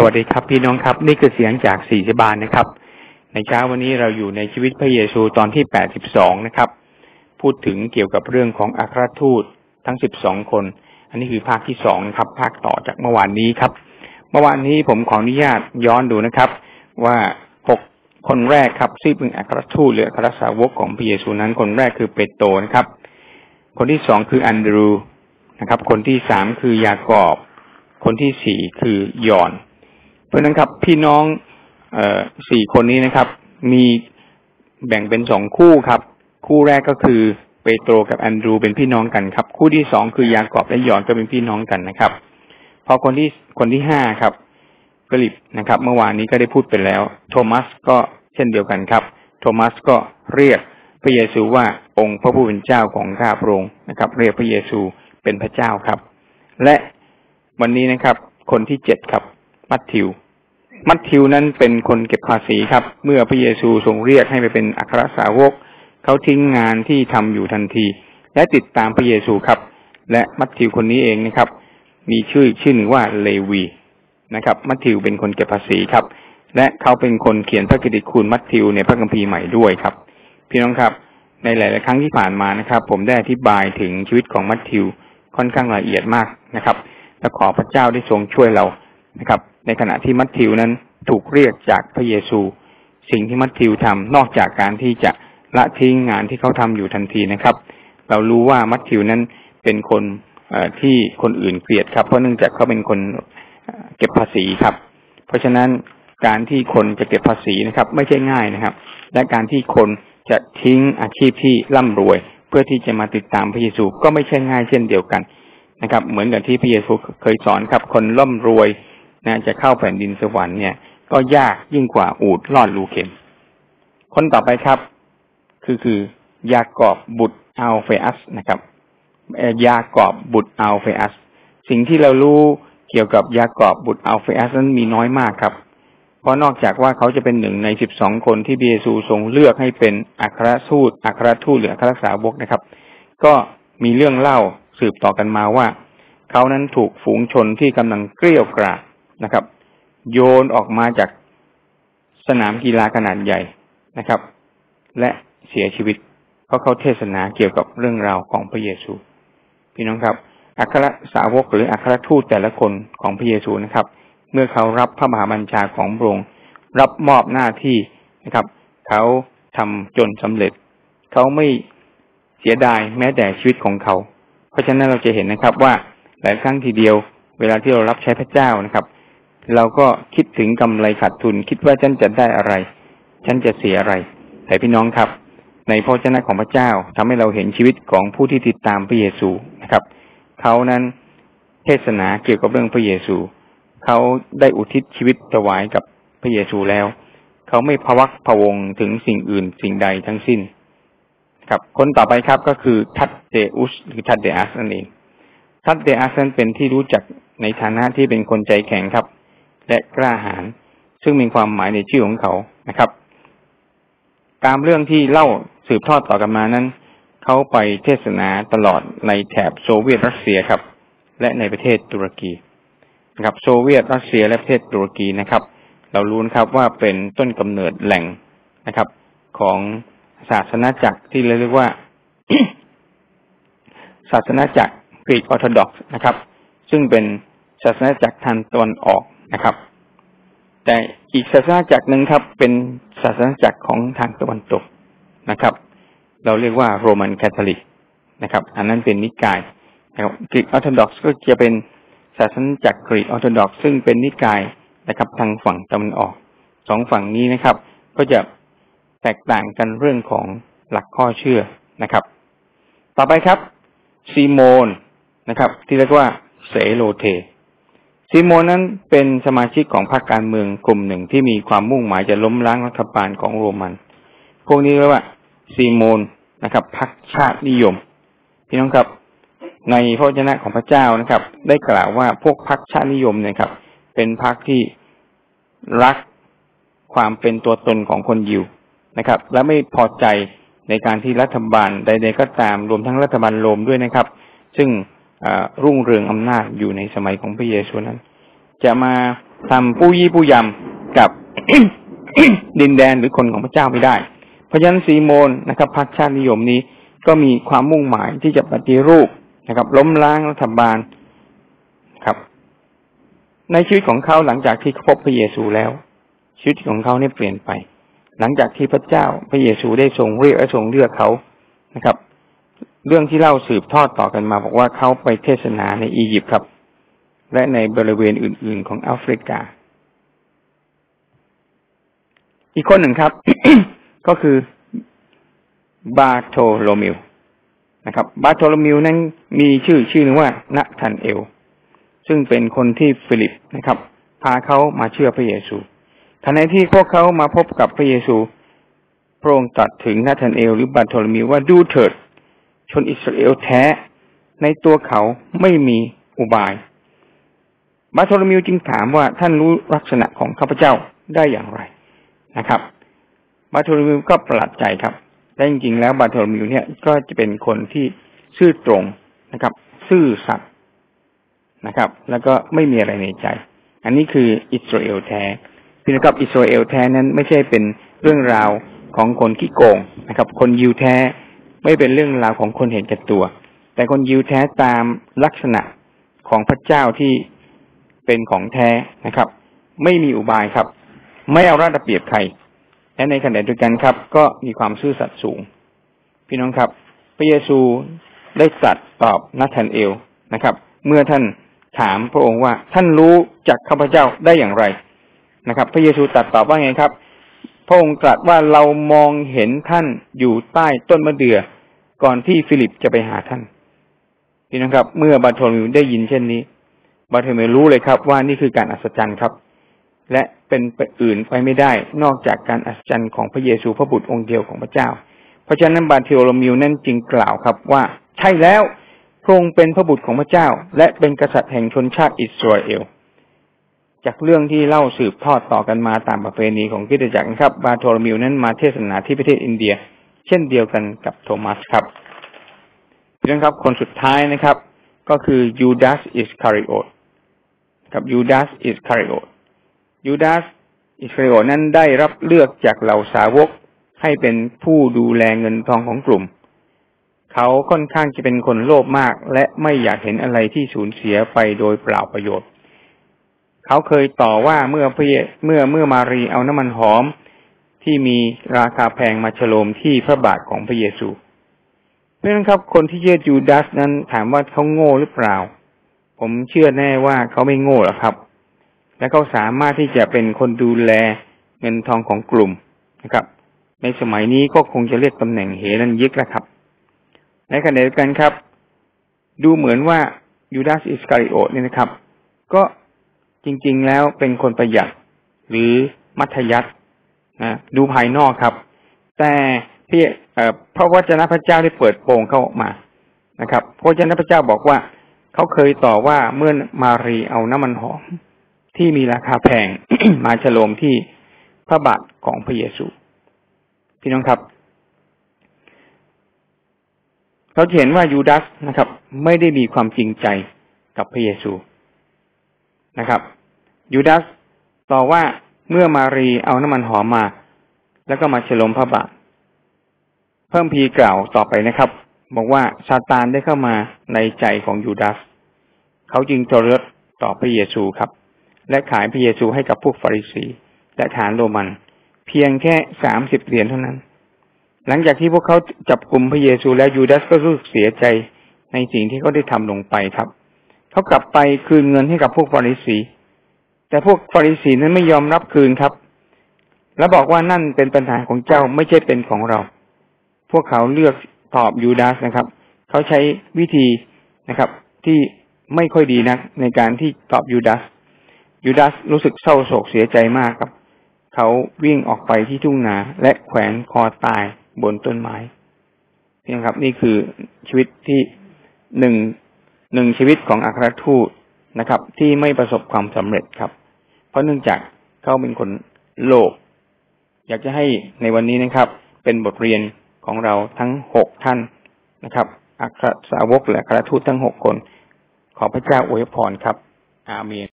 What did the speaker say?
สวัสดีครับพี่น้องครับ นี่คือเสียงจากสี่สิบานนะครับ ในเช้าวันนี้เราอยู่ในชีวิตพระเยซูตอนที่แปดสิบสองนะครับ พูดถึงเกี่ยวกับเรื่องของอัครทูตทั้งสิบสองคน อันนี้คือภาคที่สองครับ ภาคต่อจากเมื่อวานนี้ครับ เมื่อวานนี้ผมขออนุญาตย้อนดูนะครับ ว่าหกคนแรกครับซึ่งเป็นอัครทูตหรืออัครสาวกของพระเยซูนั้น คนแรกคือเปโตรนะครับ คนที่สองคืออันดรูนะครับ คนที่สามคือยากอบ คนที่สี่คือยอน เพราะนั้นครับ พี่น้องเอสี่คนนี้นะครับ มีแบ่งเป็นสองคู่ครับ คู่แรกก็คือเปโตรกับแอนดรูเป็นพี่น้องกันครับ คู่ที่สองคือยากอบและยอนก็เป็นพี่น้องกันนะครับ พอคนที่คนที่ห้าครับกลิบนะครับ เมื่อวานนี้ก็ได้พูดไปแล้ว โทมัสก็เช่นเดียวกันครับ โทมัสก็เรียกพระเยซูว่าองค์พระผู้เป็นเจ้าของข้าพระองค์นะครับ เรียกพระเยซูเป็นพระเจ้าครับ และวันนี้นะครับ คนที่เจ็ดครับ มัทธิว มัทธิวนั้นเป็นคนเก็บภาษีครับ เมื่อพระเยซูทรงเรียกให้ไปเป็นอัครสาวก เขาทิ้งงานที่ทำอยู่ทันที และติดตามพระเยซูครับ และมัทธิวคนนี้เองนะครับ มีชื่อชื่อหนึ่งว่าเลวีนะครับ มัทธิวเป็นคนเก็บภาษีครับ และเขาเป็นคนเขียนพระกิตติคุณมัทธิวในพระคัมภีร์ใหม่ด้วยครับ พี่น้องครับ ในหลาย ๆ ครั้งที่ผ่านมานะครับ ผมได้อธิบายถึงชีวิตของมัทธิวค่อนข้างละเอียดมากนะครับและขอพระเจ้าได้ทรงช่วยเรานะครับ ในขณะที่มัทธิวนั้นถูกเรียกจากพระเยซู สิ่งที่มัทธิวทำนอกจากการที่จะละทิ้งงานที่เขาทำอยู่ทันทีนะครับ เรารู้ว่ามัทธิวนั้นเป็นคนที่คนอื่นเกลียดครับ เพราะเนื่องจากเขาเป็นคนเก็บภาษีครับ เพราะฉะนั้นการที่คนจะเก็บภาษีนะครับ ไม่ใช่ง่ายนะครับ และการที่คนจะทิ้งอาชีพที่ร่ำรวย เพื่อที่จะมาติดตามพระเยซูก็ไม่ใช่ง่ายเช่นเดียวกันนะครับ เหมือนกับที่พระเยซูเคยสอนครับ คนร่ำรวย นะจะเข้าแผ่นดินสวรรค์เนี่ย ก็ยากยิ่งกว่าอูดลอดรูเข็ม คนต่อไปครับ คือคือยากอบบุตรอัลเฟอัสนะครับยากอบบุตรอัลเฟอัส สิ่งที่เรารู้เกี่ยวกับยากอบบุตรอัลเฟอัสนั้นมีน้อยมากครับ เพราะนอกจากว่าเขาจะเป็นหนึ่งในสิบสองคนที่เบซูทรงเลือกให้เป็นอัครทูตอัครทูตหรืออัครสาวกนะครับ ก็มีเรื่องเล่าสืบต่อกันมาว่า เขานั้นถูกฝูงชนที่กำลังเกลี้ยกราด นะครับ โยนออกมาจากสนามกีฬาขนาดใหญ่นะครับ และเสียชีวิต เพราะเขาเทศนาเกี่ยวกับเรื่องราวของพระเยซู พี่น้องครับ อัครสาวกหรืออัครทูตแต่ละคนของพระเยซูนะครับ เมื่อเขารับพระมหาบัญชาของพระองค์รับมอบหน้าที่นะครับ เขาทำจนสำเร็จ เขาไม่เสียดายแม้แต่ชีวิตของเขา เพราะฉะนั้นเราจะเห็นนะครับว่าหลายครั้งทีเดียว เวลาที่เรารับใช้พระเจ้านะครับ เราก็คิดถึงกำไรขาดทุน คิดว่าฉันจะได้อะไร ฉันจะเสียอะไร แต่พี่น้องครับ ในพระเจ้าของพระเจ้าทำให้เราเห็นชีวิตของผู้ที่ติดตามพระเยซูนะครับ เขานั้นเทศนาเกี่ยวกับเรื่องพระเยซู เขาได้อุทิศชีวิตถวายกับพระเยซูแล้ว เขาไม่พวักพวงถึงสิ่งอื่นสิ่งใดทั้งสิ้นครับคนต่อไปครับก็คือทัตเดอุสหรือทัตเดอัสนั่นเองทัตเดอัสนั้นเป็นที่รู้จักในฐานะที่เป็นคนใจแข็งครับ และกล้าหาญซึ่งมีความหมายในชื่อของเขานะครับ ตามเรื่องที่เล่าสืบทอดต่อกันมานั้น เขาไปเทศนาตลอดในแถบโซเวียตรัสเซียครับ และในประเทศตุรกีนะครับ โซเวียตรัสเซียและประเทศตุรกีนะครับ เรารู้นะครับว่าเป็นต้นกำเนิดแหล่งนะครับ ของศาสนาจักรที่เรียกว่าศาสนาจักรกรีกออร์โธดอกซ์นะครับ ซึ่งเป็นศาสนาจักรทางตอนออก นะครับ แต่อีกศาสนาจักรหนึ่งครับ เป็นศาสนาจักรของทางตะวันตกนะครับ เราเรียกว่าโรมันคาทอลิกนะครับ อันนั้นเป็นนิกายนะครับกรีกออร์โธดอกซ์ก็จะเป็นศาสนาจักรกรีกออร์โธดอกซ์ซึ่งเป็นนิกายนะครับ ทางฝั่งตะวันออกสองฝั่งนี้นะครับ ก็จะแตกต่างกันเรื่องของหลักข้อเชื่อนะครับ ต่อไปครับซีโมนนะครับ ที่เรียกว่าเสโลเท ซีโมนนั้นเป็นสมาชิกของพรรคการเมืองกลุ่มหนึ่งที่มีความมุ่งหมายจะล้มล้างรัฐบาลของโรมัน พวกนี้เรียกว่าซีโมนนะครับพรรคชาตินิยม พี่น้องครับ ในพระวจนะของพระเจ้านะครับ ได้กล่าวว่าพวกพรรคชาตินิยมเนี่ยครับ เป็นพรรคที่รักความเป็นตัวตนของคนยิวนะครับ และไม่พอใจในการที่รัฐบาลใด ๆ ก็ตามรวมทั้งรัฐบาลโรมด้วยนะครับ ซึ่ง รุ่งเรืองอำนาจอยู่ในสมัยของพระเยซูนั้น จะมาทำผู้ยี่ผู้ยำกับดินแดนหรือคนของพระเจ้าไม่ได้พราะฉะนั้นซีโมนนะครับพรรคชาตินิยมนี้ก็มีความมุ่งหมายที่จะปฏิรูปนะครับ ล้มล้างรัฐบาลครับ ในชีวิตของเขาหลังจากที่พบพระเยซูแล้ว ชีวิตของเขาเนี่ยเปลี่ยนไป หลังจากที่พระเจ้าพระเยซูได้ทรงเรียกและทรงเลือกเขานะครับ เรื่องที่เล่าสืบทอดต่อกันมา บอกว่าเขาไปเทศนาในอียิปต์ครับ และในบริเวณอื่น ๆ ของแอฟริกา อีกคนหนึ่งครับ ก็คือบาโทโลมิวนะครับ บาโทโลมิวนั้นมีชื่อชื่อนึงว่านาธานเอล ซึ่งเป็นคนที่ฟิลิปนะครับ พาเขามาเชื่อพระเยซูทันทีที่พวกเขามาพบกับพระเยซู พระองค์ตรัสถึงนาธานเอล หรือบาโทโลมิวว่าดูเถิด ชนอิสราเอลแท้ ในตัวเขาไม่มีอุบายบาโทโลมิวจึงถามว่าท่านรู้ลักษณะของข้าพเจ้าได้อย่างไรนะครับบาโทโลมิวก็ประหลาดใจครับแต่จริงๆแล้วบาโทโลมิวเนี่ยก็จะเป็นคนที่ซื่อตรงนะครับ ซื่อสัตย์นะครับ แล้วก็ไม่มีอะไรในใจ อันนี้คืออิสราเอลแท้พี่นะครับอิสราเอลแท้นั้นไม่ใช่เป็นเรื่องราวของคนขี้โกงนะครับ คนยิวแท้ ไม่เป็นเรื่องราวของคนเห็นแก่ตัว แต่คนยิวแท้ตามลักษณะของพระเจ้าที่เป็นของแท้นะครับ ไม่มีอุบายครับ ไม่เอาราดเปรียบใครและในขณะเดียวกันครับ ก็มีความซื่อสัตย์สูง พี่น้องครับ พระเยซูได้ตรัสตอบนัทานเอลนะครับ เมื่อท่านถามพระองค์ว่าท่านรู้จากข้าพเจ้าได้อย่างไรนะครับ พระเยซูตรัสตอบว่าไงครับ พระองค์ตรัสว่าเรามองเห็นท่านอยู่ใต้ต้นมะเดื่อ ก่อนที่ฟิลิปจะไปหาท่านพี่น้องครับ เมื่อบาโทมิวได้ยินเช่นนี้ บาโทมิวรู้เลยครับว่านี่คือการอัศจรรย์ครับ และเป็นไปอื่นไปไม่ได้ นอกจากการอัศจรรย์ของพระเยซูพระบุตรองค์เดียวของพระเจ้า เพราะฉะนั้นบาเทโลมิวนั่นจึงกล่าวครับว่า ใช่แล้วพระองค์เป็นพระบุตรของพระเจ้า และเป็นกษัตริย์แห่งชนชาติอิสราเอล จากเรื่องที่เล่าสืบทอดต่อกันมาตามประเพณีของคริสตจักรครับ บาโทโลมิวนั้นมาเทศนาที่ประเทศอินเดีย เช่นเดียวกันกับโทมัสครับเพื่อนครับคนสุดท้ายนะครับ ก็คือยูดาสอิสคาริโอตกับยูดาสอิสคาริโอตยูดาสอิสคาริโอตนั้นได้รับเลือกจากเหล่าสาวกให้เป็นผู้ดูแลเงินทองของกลุ่ม เขาค่อนข้างจะเป็นคนโลภมาก และไม่อยากเห็นอะไรที่สูญเสียไปโดยเปล่าประโยชน์ เขาเคยต่อว่าเมื่อพระเมื่อเมื่อมารีเอาน้ำมันหอมที่มีราคาแพงมาฉโลมที่พระบาทของพระเยซูเพราะนั้นครับ คนที่เชื่อยูดาสนั้นถามว่าเขาโง่หรือเปล่า ผมเชื่อแน่ว่าเขาไม่โง่หรอกครับ และเขาสามารถที่จะเป็นคนดูแลเงินทองของกลุ่มนะครับ ในสมัยนี้ก็คงจะเรียกตำแหน่งเฮรันยิกแล้วครับ ในขณะเดียวกันครับ ดูเหมือนว่ายูดาสอิสคาริโอตเนี่ยนะครับ ก็ จริง ๆ แล้วเป็นคนประหยัดหรือมัธยัตินะดูภายนอกครับ แต่พี่พระวจนะพระเจ้าได้เปิดโปงเขาออกมานะครับพระวจนะพระเจ้าบอกว่าเขาเคยต่อว่าเมื่อมารีเอาน้ำมันหอมที่มีราคาแพงมาฉลมที่พระบาทของพระเยซู พี่น้องครับเราเห็นว่ายูดาสนะครับ ไม่ได้มีความจริงใจกับพระเยซู นะครับ ยูดาสต่อว่าเมื่อมารีเอาน้ำมันหอมมา แล้วก็มาฉลมพระบาทเพิ่มพีกล่าวต่อไปนะครับ บอกว่าซาตานได้เข้ามาในใจของยูดาสเขาจึงทรยศต่อพระเยซูครับ และขายพระเยซูให้กับพวกฟาริสีและฐานโรมัน เพียงแค่สามสิบเหรียญเท่านั้น หลังจากที่พวกเขาจับกลุ่มพระเยซูแล้วยูดาสก็รู้สึกเสียใจในสิ่งที่เขาได้ทำลงไปครับ เขากลับไปคืนเงินให้กับพวกฟาริสี แต่พวกฟาริสีนั้นไม่ยอมรับคืนครับ และบอกว่านั่นเป็นปัญหาของเจ้าไม่ใช่เป็นของเรา พวกเขาเลือกตอบยูดาสนะครับ เขาใช้วิธีนะครับ ที่ไม่ค่อยดีนักในการที่ตอบยูดาสยูดาสรู้สึกเศร้าโศกเสียใจมากครับ เขาวิ่งออกไปที่ทุ่งนาและแขวนคอตายบนต้นไม้นี่ครับ นี่คือชีวิตที่หนึ่ง หนึ่งชีวิตของอัครทูตนะครับ ที่ไม่ประสบความสำเร็จครับ เพราะเนื่องจากเขาเป็นคนโลภอยากจะให้ในวันนี้นะครับ เป็นบทเรียนของเราทั้งหกท่านนะครับ อัครสาวกและอัครทูตทั้งหกคน ขอพระเจ้าอวยพรครับ อาเมน